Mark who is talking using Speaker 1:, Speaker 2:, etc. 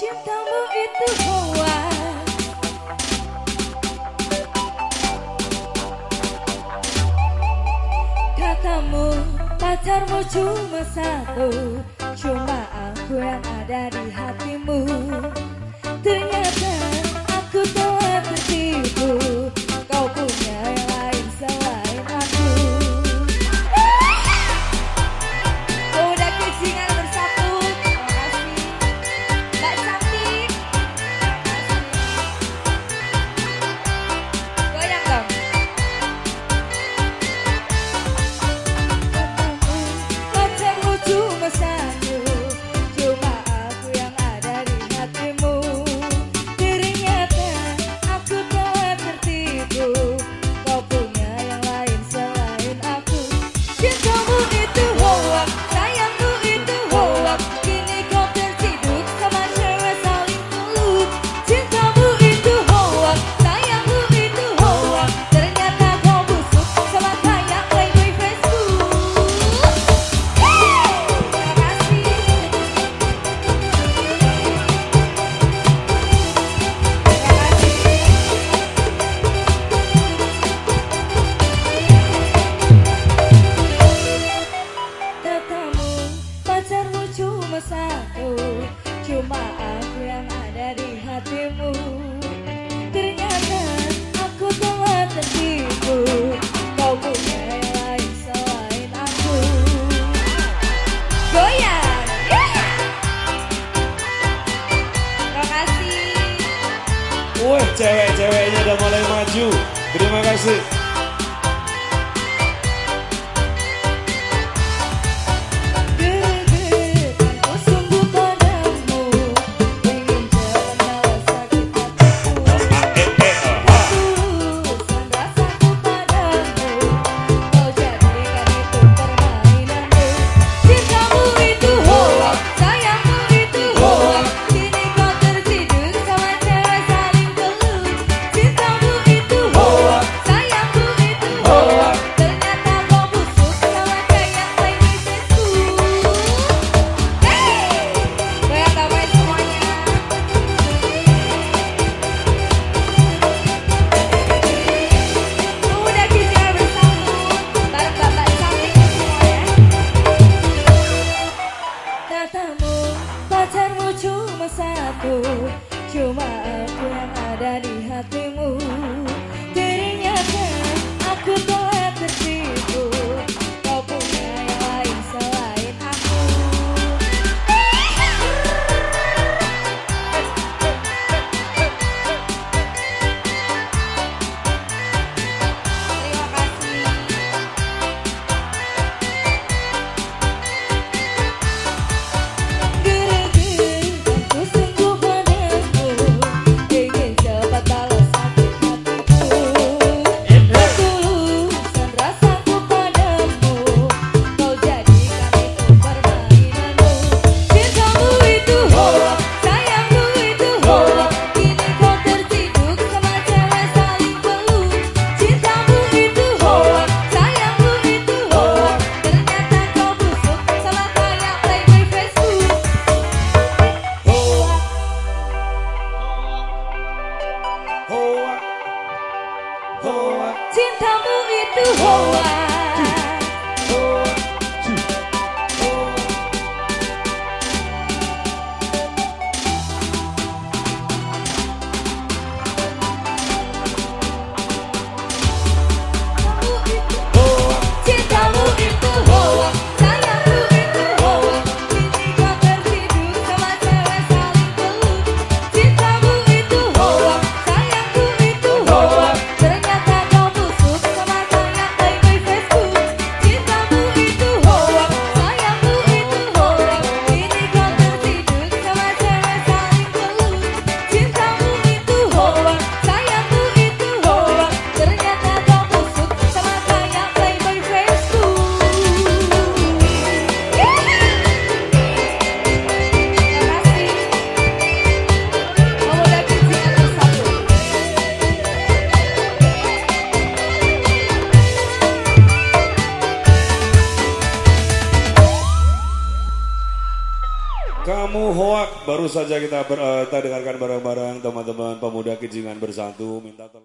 Speaker 1: Cintamu itu hoa Katamu pacarmu cuma satu. Cuma aku yang ada di hatimu. Ternyata 开心 cintamu itu
Speaker 2: hoa Kamu hoak. Baru saja kita ber, uh, kita dengarkan bareng-bareng teman-teman pemuda Kijingan bersatu. Minta tolong